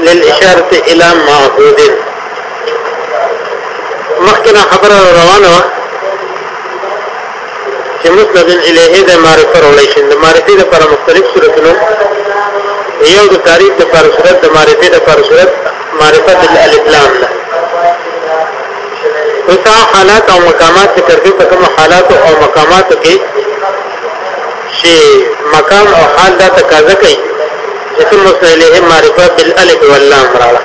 للاشاره الى معبود مخکنا خبر روانه في مسند الیه د معرفت ریلیشن د معرفت لپاره مختلف صورتونه یو د تعریف د تاريخ صورت د معرفت د پر صورت معرفت الالفلام الاسلام وتا حالات او مقامات ذکر دي حالات او مقامات كي شي مقام او حال دا تقاضا ثم سلیه معرفت بالالف واللام راړه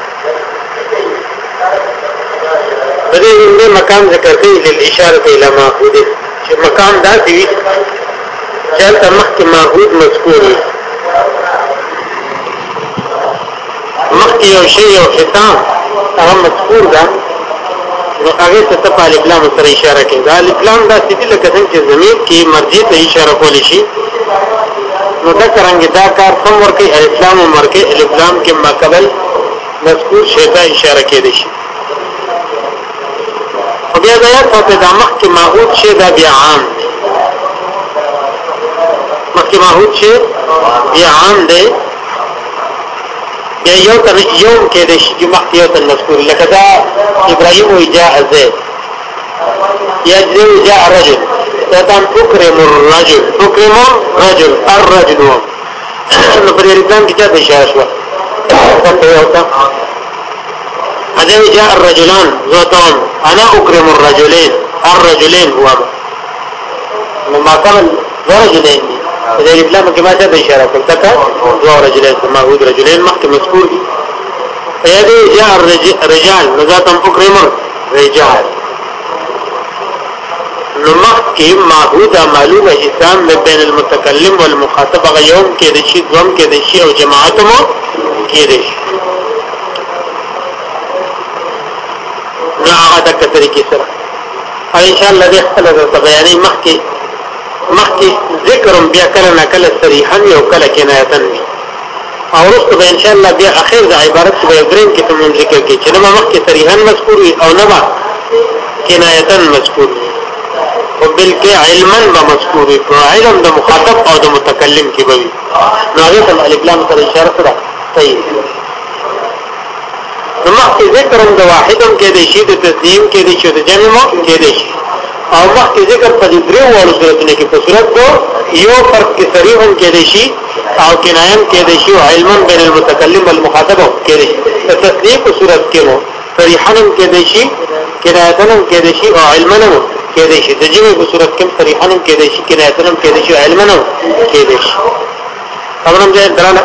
په دې باندې مقام ذکر کوي للاشاره الى معهود چې مقام دا دی چې تل مخکې معهود مذکور وي مخکې یو شی او ختام هغه مذکور ده نو هغه ته په الکلام سره اشاره کوي دا الکلام دا چې لکه څنګه چې زمير کې مرجع ته اشاره کولی شي نو دا څنګه دا کار کوم ورکی اسلام مرکه اسلام کې ماقبل مذکور شی ته اشاره کېده شي خو بیا دا یو په دماغ کې ماحود شی دا بیا عام دی مخکې ماحود شی بیا عام دی یا یو تر یو کې د شی مخکې یو تر مذکور لکه دا ابراهیم وجاء زید یا جاء رجل دا تکرم الرجل تکرم الرجل الرجل نو په دې رقم کې څه اشاره شو څه یو جاء الرجلان زوتان انا اكرم الرجلين الرجلين هو نو ما کوم رجلين دې رقم کې ما څه اشاره کړ تا دوه رجلين معهود رجلين مخکې مذکور دي فيدي جاء الرجال نو ذاتم اكرم الرجال نمخ کې معهود معلومه اجسام مې بین المتکلم والمخاطب غيوم کې د شي دوم کې د شي او جماعت مو کې دي نو هغه د طریقې سره او ان شاء الله د خپل د بیانې مخ کې مخ کې ذکرم بیا کړه نه کله صریحا او کله کنایتن او رسو به ان شاء الله بیا اخر د عبارت په دریم کې تم ذکر کې چې نه مخ کې صریحا مذکور او نه با کنایتن مذکور وي فعل کې علما به مذکور وي علم د مخاطب او د متکلم کې به وي نو هغه ته الکلام سره اشاره سره صحیح نو مخکې ذکر د واحدم کې د شی د تسلیم کې د شی د جمع مو کې د شی او مخکې ذکر په دریو وړو صورتونو کې په صورت دو یو فرق کې صریح هم کې د شی او کنایم کې د شی او علم بین المتکلم والمخاطب کې د شی په تسلیم په صورت کې مو صریحا هم کې د شی کنایتنم کې د شی او علمنم کېدې شي د جمع په صورت کې صریحانم کېدې شي کنایتنم کېدې شي علمنم کېدې شي خبرم ځای درانه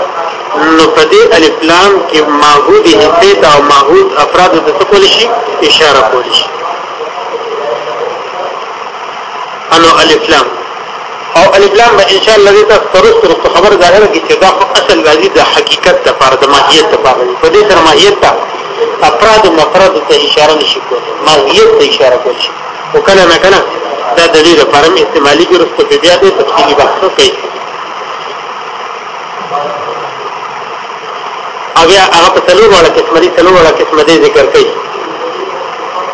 نو په دې الف لام کې معهود حصے ته او معهود افراد ته څه کول شي اشاره کول شي انو الف لام او الف لام به ان شاء الله دې تاسو سره خبر ظاهر کې چې دا اصل راځي د حقیقت د فرد ماهیت د فرد په دې سره ماهیت ته افراد او مفرد ته اشاره نشي کولای ماهیت ته اشاره کول شي خو کله نه کله دا د دې لپاره مې استعمالي کې رسته بیا دې تفصیلي بحث کوي او بیا هغه په تلور وړه قسمه دي تلور وړه قسمه دي ذکر کوي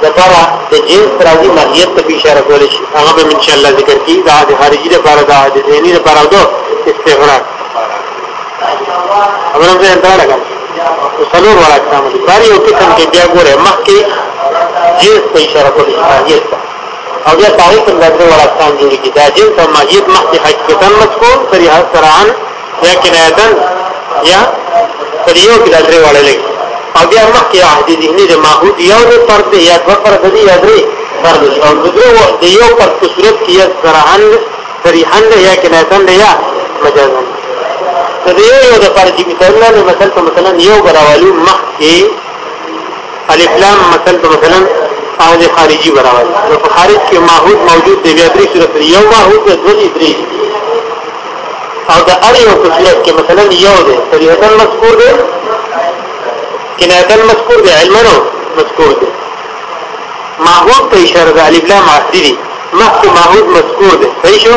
لپاره د جنس راځي ماهیت ته اشاره کول شي هغه به ان شاء الله ذکر کوي دا د خارجي لپاره دا د ذهني لپاره دو استغراق خبره مې انده لګا تلور وړه قسمه دي بار یو قسم کې بیا ګوره مخکې جنس ته اشاره کول شي ماهیت ته او بیا پای ته دغه ورستان جوړیږي دا جن په ماهیت محض حقیقتا مذکور فریه سرعن یا کنایتن یا فریو کې درې وړلې او بیا مخکې عهد ذهني د ماحود یو د فرد یا د فرد دی یا درې فرد او دغه د یو پر صورت کې یا سرعن فریحن یا کنایتن یا مجازن کدی یو د فرد مثلا مثلا مثلا یو براوالو مخکې الف لام مثلا مثلا او د خارجي برابر نو په خارج کې ماحود موجود دی بیا درې صورت یو ماحود د دوی درې او د اړ یو خصلت کې مثلا یو دی طریقه مذکور دی کنایه مذکور دی علمنو مذکور دی ماحود ته اشاره د الف لام عددي مخکې ماحود مذکور دی صحیح شو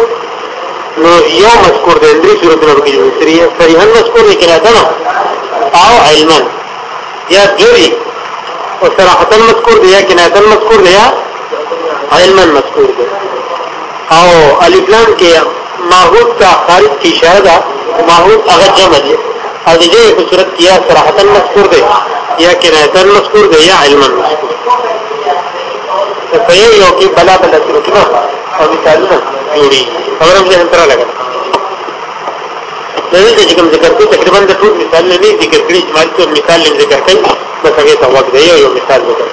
نو یو مذکور دی درې صورت نو کې دی صریحه مذکور دی کنایه او علمن یا دوی صراحة مذکور دی یا کنایتا مذکور دی یا علما مذکور دی او الف لام کې ماحوت کا خارج کی اشاره ده ماحوت هغه جمع دی او د دې په صورت کې یا صراحة مذکور دی یا کنایتا مذکور دی یا علما مذکور په یو کې بلا بلا ترکمه او مثالونه جوړي خبرم ځه انترا لګا د دې چې کوم ذکر کوي تقریبا د ټول مثال نه ذکر کړی چې مالته مثال ذکر کوي بس هغه ته وګ دی یو مثال وکړم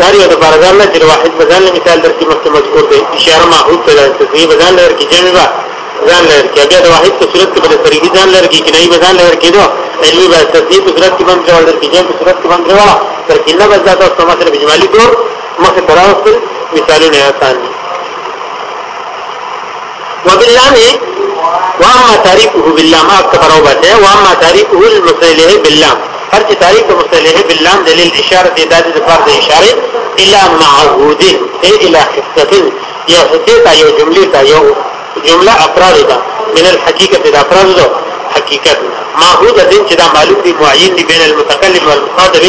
دا یو د بارګان نه چې واحد مثال نه مثال درته مخکې مذکور دی اشاره معهود ته ده چې بزان لر کې جمع با ځان لر کې بیا د واحد په صورت کې بل سری ځان لر کې نه بزان لر کې دو علمي به تصدیق په صورت کې باندې ولر کې جمع په صورت کې باندې ولا تر کله به ذاته په مثال بجمالي دور مخه تراوس مثالونه آسان دي وبالله واما تعريفه بالله ما اكبره بته واما تعريفه المسلمه بالله هر چې تعریف مصالحه باللام د اشاره د دادې د فرض اشاره الا معهود الى حصه یا حصه تا جمله تا یو جمله افراد ده من الحقيقه د افراد ده حقیقت معهود دین چې دا معلوم دی معین دی بین المتکلم والمخاطب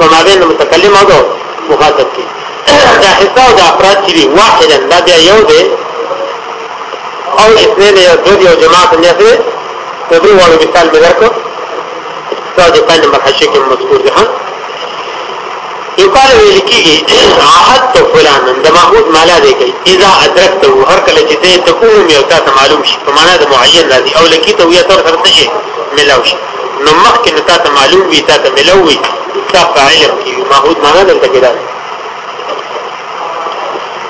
وما بين المتکلم او مخاطب کې دا حصه د افراد کې واحد دا دی یو دی او اثنين یو دو یو جماعت نه ده په دې وړو مثال مې صادقا مخشی کې مذکور ده یقال ویل کیږي عهد تو فلان د محمود مالا دی کوي اذا ادرکته هر کله چې ته تقوم یو تا معلوم شي په معنا د معین راځي او لکیته وی تر سره شي ملاو شي نو مخکې تا ته معلوم وي تا ته ملاو وي تا فاعل کی محمود معنا دلته کېدل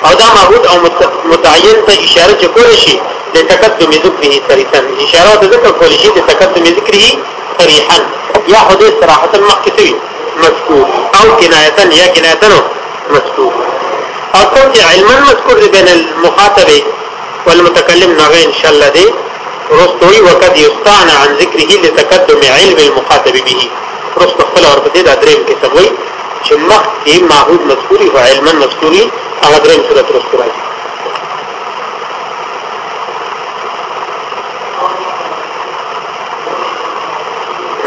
او دا معبود او متعین ته اشاره چې کول شي د تقدم ذکره صریحا اشاره ذکر کول شي د تقدم ذکره صریحا يأخذ استراحة مع كثير مذكور أو كناية يا كناية مذكور أو كنت علما مذكور بين المخاطب والمتكلم نغي إن شاء الله دي رسطوي وقد يستعنى عن ذكره لتقدم علم المخاطب به رسط خپل وربطي په دريم كتبوي شمخ کې معهود مذكوري وعلما مذكوري مذکوري دريم سورة صورت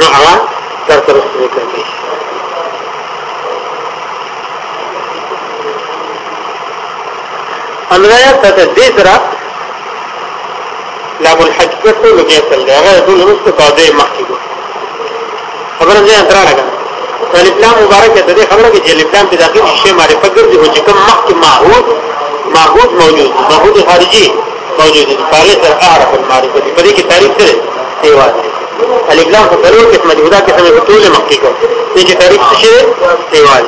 نحوه ترته ذکر کوي الویات ته دې سره لام الحج په ټول کې تل دی هغه ټول رسو قاعده مخکې خبره ځان تر راغله الاسلام مبارک ته دې خبره کې چې الاسلام په داخل شی معرفت ګرځي او چې کوم مخکې معهود معهود موجود معهود خارجي موجود دی فارغ تر اعرف المعرفه په دې کې تعریف سره دیواله الإقلام فصلور قسم جهدا قسم بطول مقیقا نیچه تاریخ تشیر سیوال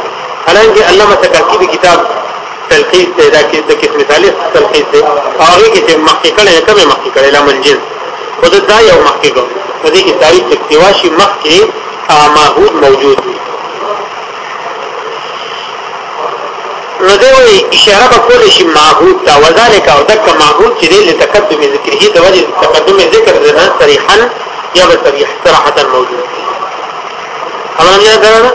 حالانکه علامہ تکاکی کتاب تلخیص دی دا کې د قسم ثالث تلخیص دی هغه کې چې محققه نه کومه محققه له منجز خود دا یو محققه په دې کې تاریخ اکتوا شي مخکې ماحود موجود دی نو دوی اشاره به کول شي معهود دا وذالک او دک معهود چې دې لتقدم ذکر هي د وجه تقدم ذکر د نن صریحا يا بسريح صراحة موجود أولا يا ذلك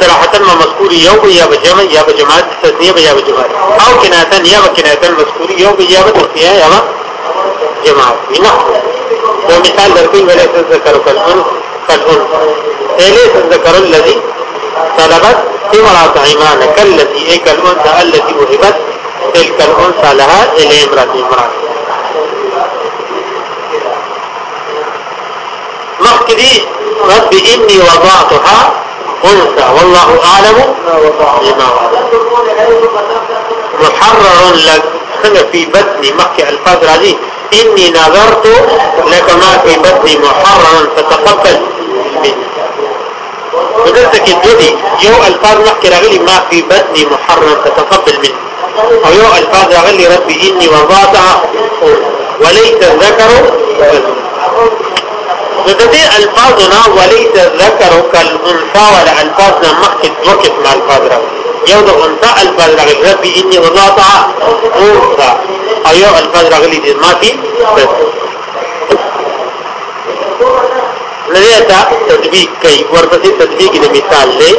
صراحة ما مذكوري يو يا بجمع يا بجمع تسنية يا بجمع أو كناتا يا بكناتا مذكوري يو يا بتسنية يا بجماعة بنحو ومثال دركي ولا تذكروا كالأنس كالأنس إليه إيه تذكروا الذي طلبت امرأة عمانك التي ايك الأنثى التي وهبت تلك الأنثى لها إلى امرأة امرأة وقت دي رب إني وضعتها أنثى والله أعلم بما وضعت محرر لك في بطني مكة الفاظ العزيز إني نظرت لك ما في بطني محررا فتقبل مني ودلتا الدولي يو الفاظ مكي راغلي ما في بطني محررا فتقبل مني او يو الفاظ ربي إني وضعتها وليس الذكر نو الفاظ دې الفاظو نه وليس ذکر کالانثى ولا الفاظ نه مخکې دوه قسم الفاظ راغلي یو د انثى الفاظ راغلي ربي اني وضعت انثى ايو الفاظ راغلي د ما کې تدبيك كي کوي ورپسې تطبیق د مثال لي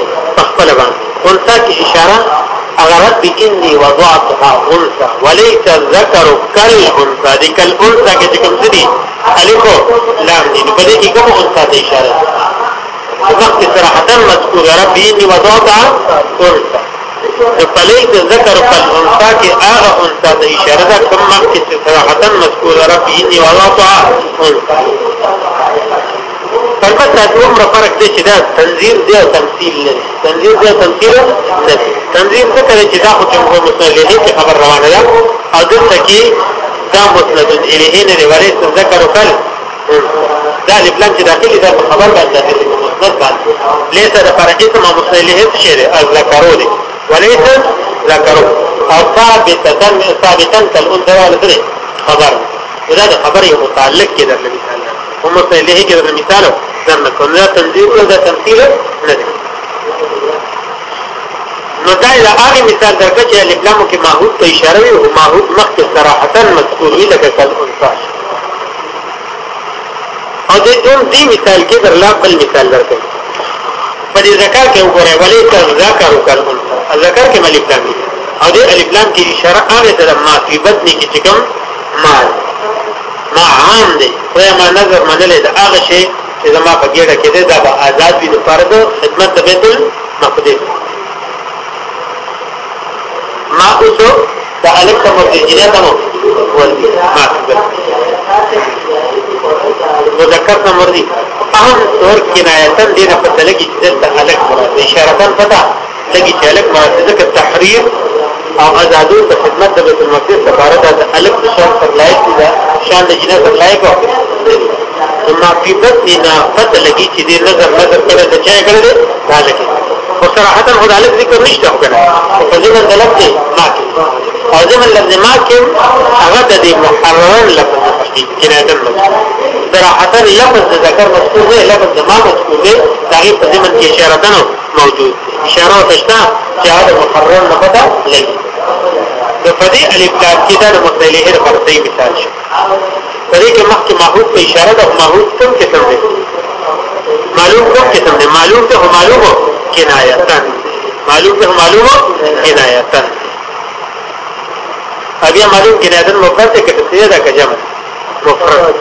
خپل بان انثى كي اشاره اغرب انی وضعتها انسا وليس الذكر كالانسا دي كالانسا کې چې کوم څه دي الکو لام دي په دې کې کوم انسا ته اشاره وقت صراحتا مذکور رب انی وضعتها انسا فليس الذكر كالانسا کې هغه انسا ته اشاره ده کوم وخت چې صراحتا مذکور رب انی وضعتها انسا طریقه تاسو عمره فرق دی چې دا تنظیم دی او تمثيل نه تنظیم دی او تمثيل نه تنظیم څه کوي چې دا خو جمهور مسلمانین کې خبر روانه ده او دلته کې دا مسند الیه نه روایت ذکر وکړ دا لپلان چې داخلي دا خبر باندې داخلي مسند باندې لیسه د فرقې سم مسلمانین شعر از ذکرو دي وليس ذکرو او ثابتا ثابتا کل اندر خبر دا خبره متعلق کې درته مثال ومرسل إليه جذب المثال لما كان لا تنزيل ولا تمثيل نزل نو دا الى هغه مثال درکه چې الکلامو کې ماحود ته اشاره وي او ماحود مخکې صراحتا مذکور وي لکه کل انصا او د دوم دې مثال کې درلا بل مثال درکه په دې ذکر کې وګورئ ولې ته ذکر وکړ ذکر کې ملک او دې الکلام کې اشاره هغه د ما فی بدنی کې چې کوم مال ما عام دی خو ما نظر منلې دا هغه شی چې زما په ګډه کې دی دا به آزاد وي د فرد خدمت د بیت المقدس ما اوسو دا الک ته مرجعیه ته ما مذکر ته مرضی اهم طور کنایتا دې نه پته لګي چې دلته الک مراد اشاره پتا لګي چې الک مراد ځکه تحریر او آزادو د خدمت د بیت المقدس لپاره د الک شرط پر لایق دي شان د جنه سپلای کو ما په بطنی نه پته لګی چې دې نظر نظر کړه د چا کړه دې دا لګي او صراحتا خو دالک ذکر نشته کنه په ځینې طلب کې ما کې او ځینې لفظ ما کې هغه د محرر لفظ په جنه صراحتا لفظ د ذکر مذکور دی لفظ د ما مذکور دی دا په ځینې کې اشاره موجود اشاره تشتا چې هغه محرر نه پته لګي نو په دې الف لام کې دا د مصالحه د فرضي مثال شو په دې کې مخکې معهود په اشاره د معهود کوم قسم دی معلوم کوم قسم دی معلوم ته معلوم کنایتن معلوم ته معلوم کنایتن بیا معلوم کنایتن مفرد ته کته دا کجمع مفرد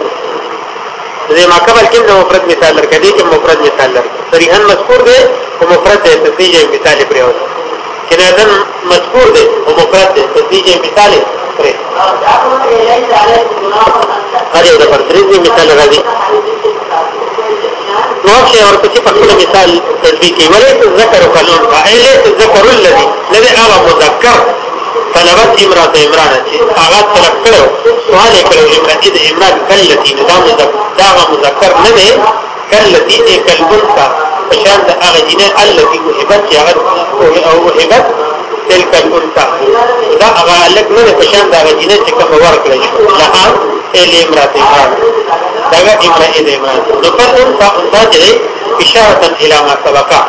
دې ما قبل کې د مفرد مثال لرکدي کې مفرد مثال لرکدي صریحا مذکور دی او مفرد د تسجیل مثال پرې وځي جنازن مذکور دی او مفرد دی تدریج مثال پر هر یو د تدریج مثال راځي نو چې اور په خپل مثال تدریج کوي ولې ذکر قانون فعل ذکر الذي الذي هغه مذکر طلبت امرأة عمران چې هغه طلب کړو سوال یې کړو چې د عمران کلتی نظام مذکر دا مذکر نه دی کلتی کلبن کا شان ده اغا جنه التي وحبت يا غد او تلك الانتا دا اغا لك مانا په شان اغا هغه جنه چې کوم لها شو لها الې امراته اغا امراه دې امراته نو انتا انتا انثى اشاره الى ما سبقا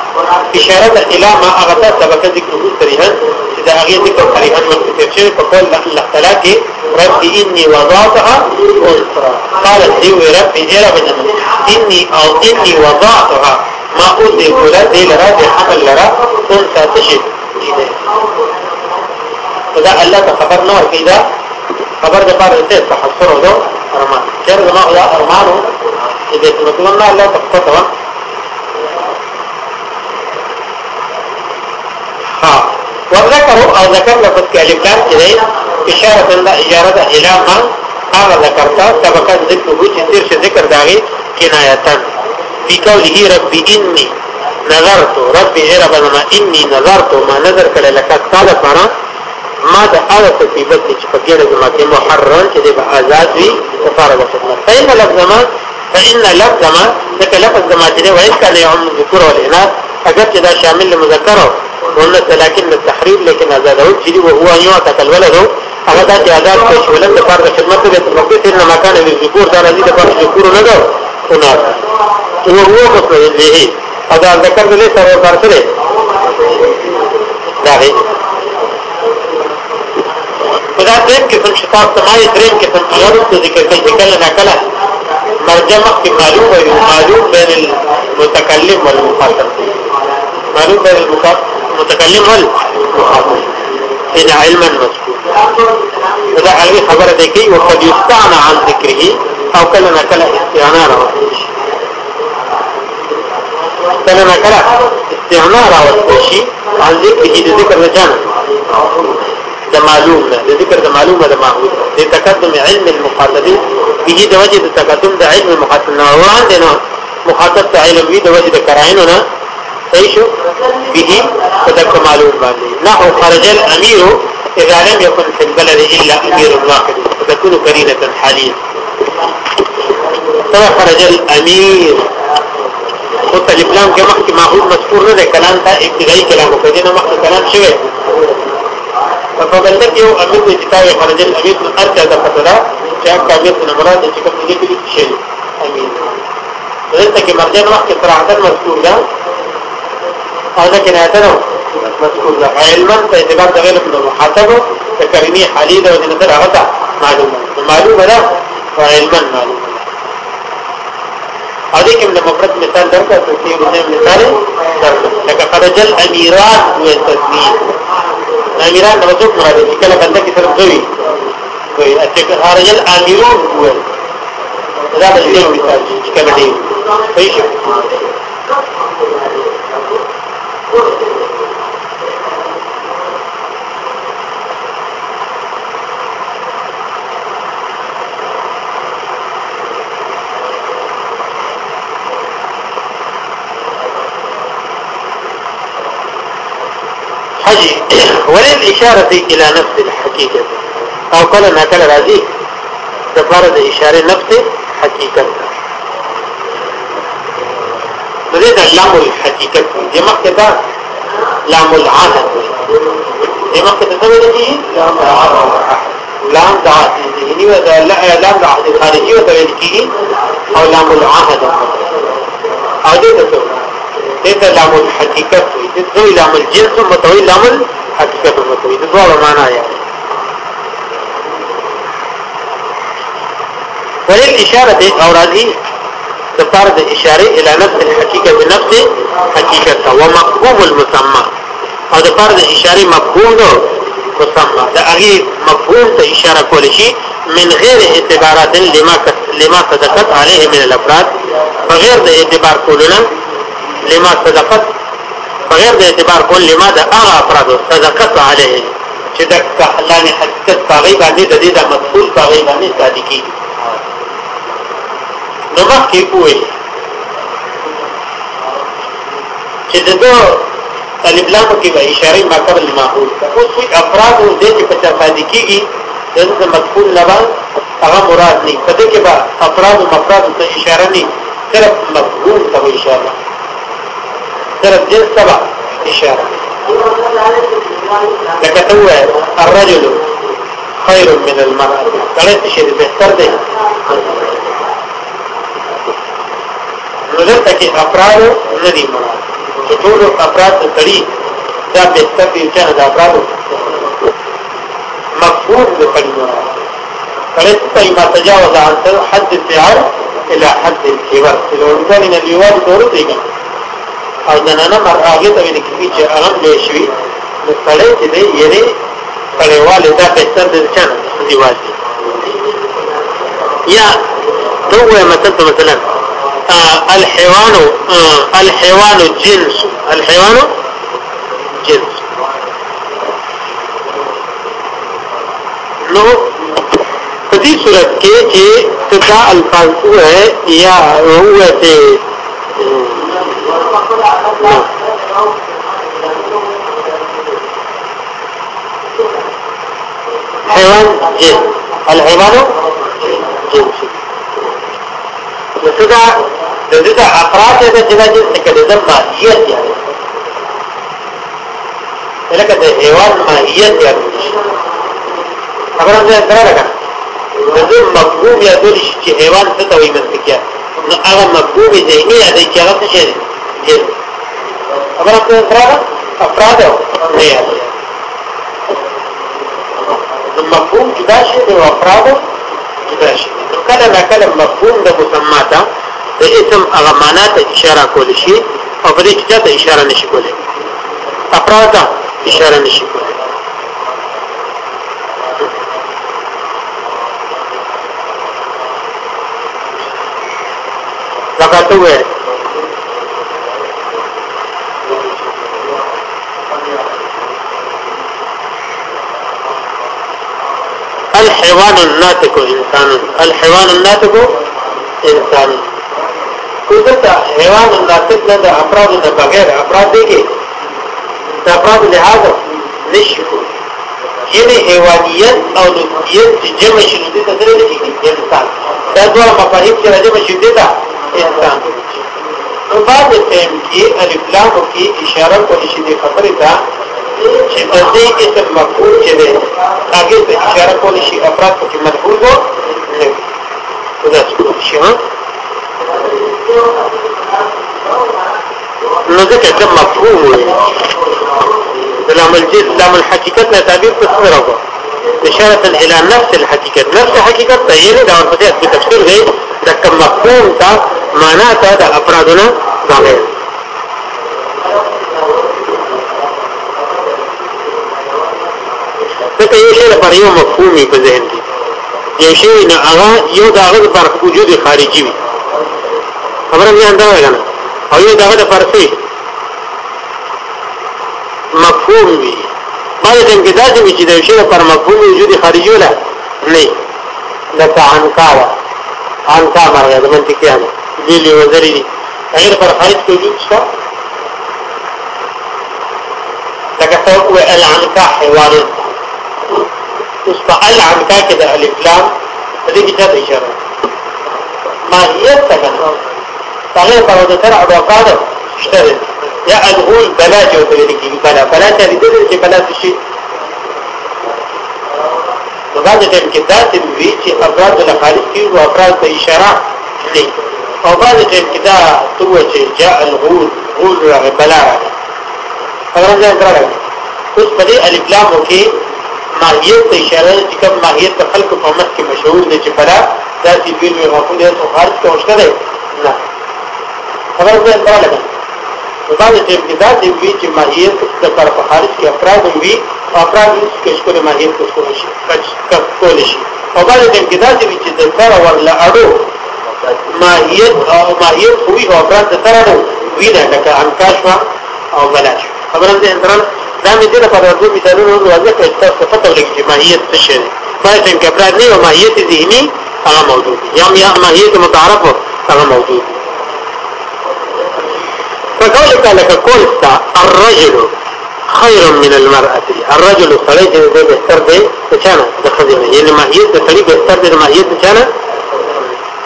اشاره الى ما اغتا سبقا ذكر مستريها اذا اغا ذكر قريها من شوی فقول قول الله تعالی رب اني وضعتها انترا قالت لي رب إيه اني وضعتها معقول دي کولر دي لرا دی حمل لرا سن تشد دیده دا الله ته خبر نه ورکې خبر د پاره ته تحصره ورو ارمان كير دا هغه ارمانو چې د رسول الله الله تخته ها وذكروا او ذكر لفظ كالكان إليه إشارة لا اجاره إلى ما هذا ذكرت سبقا ذكره جسير ذكر داغي كنايتان في قوله ربي إني نظرت ربي إيه ربنا إني نظرت ما نظر کړه لکه تعالی پاره ما د هغه تصیبت چې په ګډه زما کې محرر چې د آزاد وي کفاره وکړه فإن لفظ ما فإن لفظ ما ذکر لفظ ما چې وایي کله یعم ذکر او الاناث اگر چې دا شامل لمذکر والنس لكن التحرير لكن آزاد او چې وهو ان يعتق الولد هغه د آزاد په شولن د فرض خدمت د مقدس نه مکان د ذکر دا راځي د فرض ذکر نه होणार लोक प्रवृत्तीही पदार्थ कर्तले सर्व कर्तले आहे खुदा प्रेम किस्म शिफाक समाई प्रेम किस्म तजरुब तो जिक्र कल जिक्र ना कला मरजम की मालूम है मालूम बैन المتكلم والمخاطब मालूम बैन المتكلم والمخاطب إن علما مذكور खुदा अगली खबर देखी वो कद युस्तान आन जिक्र ही او کله نه کله استعمار راوستل شي کله نه کله استعمار راوستل شي او ذکر کې د ذکر نه جان د معلوم ده د ذکر د معلومه ده معهود د تقدم علم المقاصد به د وجه د تقدم د علم المقاصد نه وړاندې نه مخاطب علم وی د وجه د کراینو نه صحیح شو به صدق معلوم باندې نحو خرج الامير اذا لم يكن في البلد الا امير واحد فتكون قرينه حاليه کله خرج الامیر او طالب لام کې مخکې معقول مذکور نه ده کلام ته ابتدایي کلام او کله مخکې کلام شوی په بلد کې یو امیر د کتابه خرج الامیر نو ارجع ده فتلا چې هغه کامیت نه مراد چې کوم دې کې شي امیر دلته کې مرجع مخکې صراحت مذکور ده او ځکه نه اتره مذکور ده علما په اعتبار د غیر محاسبه تکرینی حالی ده او د نظر هغه معلومه معلومه ده फाइलमन मालूम अधिक इमन मफरत मिसाल दर्ज कर सकती है उसमें मिसालें दर्ज कर खरजल अमीरान हुए तस्वीर अमीरान नवजुक मुराद है कल बंदा की तरफ गई गई अच्छा हाँ, खरजल अमीरून हुए ज़्यादा बल्कि मिसाल इसका बड़ी सही ولل اشاره الى نفس الحقيقه او کله نه کله راځي د فرض اشاره نفس حقیقت نو دا لام الحقیقت دی مخکې دا لام العهد دی مخکې دا څه دی لام العهد لام د ذهني او لام د عهد خارجي او تویل کیږي او لام العهد او دې ته دې لام الحقیقت دی دې لام الجنس متوي لام حقیقت هم کوي د دوه معنا یا ولې اشاره دې او راځي د پاره د اشاره اله نفس الحقيقه بنفس حقيقه او مفهوم المسمى او د پاره د اشاره مفهوم دو مسمى د هغه مفهوم ته اشاره کول شي من غیر اعتبارات لما لما صدقت عليه من الافراد بغیر د اعتبار کولونه لما صدقت بغیر د اعتبار کول لما د هغه افراد صدقت علیه چې د کحلان حقیقت پاغي باندې د دې د مسئول پاغي باندې صادقي نو مخکې وویل چې د دوه طالب لام کې به اشاره ما قبل ما هو اوس وی افراد دې چې په صادقيږي د مسئول لبا هغه مراد نه په دې کې به افراد او مفرد ته اشاره نه صرف مفعول ته اشاره صرف جنس تبع اشاره لکه ته وایې الرجل خير من المرأة سړی شي بهتر دی نو دلته کې افراد نه دي مراد چې ټول افراد سړي دا بهتر دي چې دا افراد مفهوم د کلمه فليس ما تجاوز عن حد الشعر الى حد الكبر لو انسان اليوم ضروري او زنانه مرآغه ته ویل کیږي چې هغه دې شوی نو سړی چې دی یې سړیواله دا بهتر دی چې نه دی واجب یا دوه مثلا مثلا الحيوان الحيوان جنس الحيوان جنس نو په دې صورت کې چې دا الفاظ هو یا هو ته حيوان جنس الحيوان جنسي وسدا دغه افراد د جنس میکانیزم ماهیت دی لکه د حیوان ماهیت دی خبره ده سره ده دغه مفهوم یا د حیوان څه ته وایي مسکه نو هغه مفهوم ذهني دی چې هغه څه دی جن خبره په افراد افراد نه یادي نو مفهوم جدا شي او افراد جدا شي نو کله لا کله مفهوم د مسمى ته د اسم هغه معنا ته اشاره کول شي او په دې کې ته اشاره نشي کولای افراد ته اشاره نشي کولای لکه ته وایې الحيوان الناتق انسان الحيوان الناتق انسان کله حیوان الناتق نه د افراد نه بغیر افراد دي کې د افراد لحاظ نشي یعنی حیوانیت او نوعیت چې جمع شي نو د تدریج کې انسان دا ډول مفاهیم چې راځي شي دا انسان نو بعد ټیم کې الفلام کې اشاره کوي چې خبره ده چې په دې کې څه مفهوم چې دی هغه ته اشاره کول شي افراد پکې مفهوم وو نه دا شي ها نو ځکه چې مفهوم وي لما الجزء لما حقيقتنا تعبير تصوره إشارة إلى نفس الحقيقة نفس الحقيقة تهيني دا ورفتيات بتفسير غير دا كم مفهوم تا معناتا دا أفرادنا ظاهر ځکه یو شی لپاره یو مفهوم په ذهن کې یو شی نه هغه یو دغه لپاره وجود خارجي وي خبره مې انده وایي او یو دغه لپاره څه مفهوم وي باید هم کې دا چې د یو شی لپاره مفهوم وجود خارجي ولا نه دا انکار انکار مرګ د منطقي نه دي لې وزري دي غیر پر خارج کې وجود شته لکه څو العنکاح حیوانات اس فعل عم تاكد الافلام دې کتاب اشاره ماهیت څنګه هغه په د تر اډو قاعده اشتري یا الغول بلا جو ته بلا بلا ته دې چې بلا شي نو باندې ټیم کې ذات وی چې افراد له خالق کې او افراد ته اشاره دي او باندې ټیم کې دا توه چې جاء الغول غول راغی بلا راغی اگر ځان درغی اوس په دې الکلامو کې ماهیت ته اشاره چې کوم ماهیت په خلکو په مخ کې مشهور دی چې فلا دا چې بیل وي غوښتل دي او خارج ته وشته دی نه خبر دې کوله ده دا د ابتدا دی چې ماهیت د کار په خارج کې افراد وي افراد کې څه کومه ماهیت څه کولی شي کچ کول شي او دا د ابتدا دی چې د کار ورله اړو ماهیت او ماهیت خو یې افراد ته راوړي وینه لکه انکاشوا او بلاشوا خبره دې درل دا مې دې لپاره ورته مثالونه واضح کړم تاسو ته پته لګي چې ماهیت څه شی دی فایټن کبرات نه او ماهیت ذهني هغه موضوع دی یم یا ماهیت متعارف هغه موضوع فقال فقولك لك قلت الرجل خير من المرأة الرجل صليت دې بهتر دی چانه د خزینه یعنی ماهیت د سړي بهتر ما هي چانه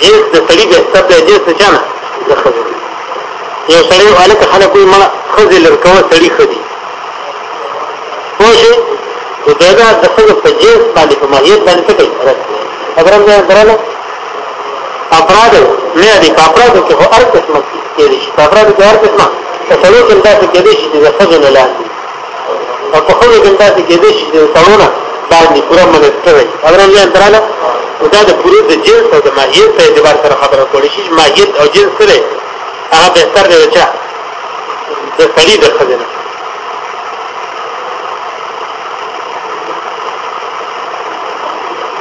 جنس د سړي بهتر دی جنس چانه یو سړی والک خلک وي مړه خزې لرکو سړی خدي خو شي نو دا د خپل په جنس باندې په ماهیت باندې څه کوي اگر هم درنه افراد نه دي افراد کې هو هر قسم کې دي افراد کې هر قسمه تسلو کې دا کې دي چې د خزې نه لاندې او په خو کې دا کې دي چې د سړونه باندې پوره منځته اگر هم درنه دا د پوری د جنس او د ماهیت په اعتبار سره خبره کولی شي ماهیت او جنس سره هغه بهتر دی چې د سړي د خزینه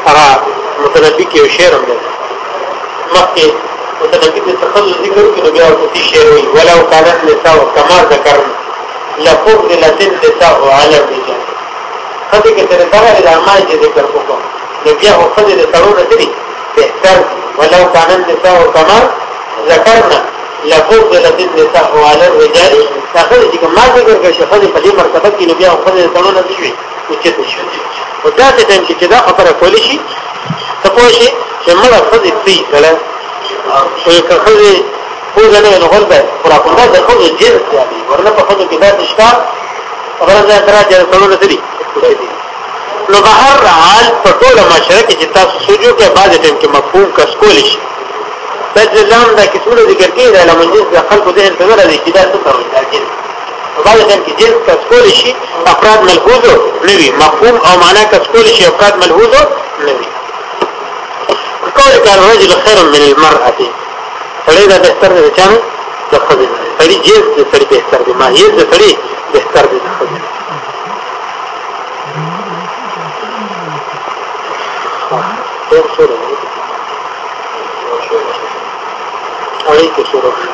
هغه متنبی کې یو شعر هم دی مخکې متنبی د تخلل ذکر کې نو بیا ورته شعر وي ولو كانت نساء كما ذكرنا لفضلت النساء على الرجال خدي کې تر دغه علامه چې ذکر وکړو نو بیا هو خدي د سړو نه دی بهتر ولو كانت نساء كما ذكرنا لفور بلد ابن صحو على الرجال تاخذ دي كما ذکر کړ چې خدای په دې مرتبه کې نبي او خدای ته نه شي او چې شي او دا ته تم چې دا خبره کولی شي ته پوه شي چې مړه خدای تی کړه او که خدای خو نه نه غلبه پر خپل د خدای جنس دی ورنه په خدای کې دا نشته خبره دا تر چې ټول نه دي نو بهر حال په ټول مشرک چې تاسو سوجو کې بعد ټیم کې مفهوم کس کولی شي تجلام دا کیسونه ذکر کړي دا لمن جنس د خلقو ذهن ته راځي چې دا څه کوي دا جنس بعض ځان کې جنس تسکول شي افراد ملحوظو نوي مفهوم او معنا تسکول شي افراد ملحوظو نوي قول کار رجل خیر من المرأة سړی دا بهتر دی چې د خځې سړی جنس د سړی بهتر دی ماهیت د سړی بهتر دی د خځې ټول څه سرخت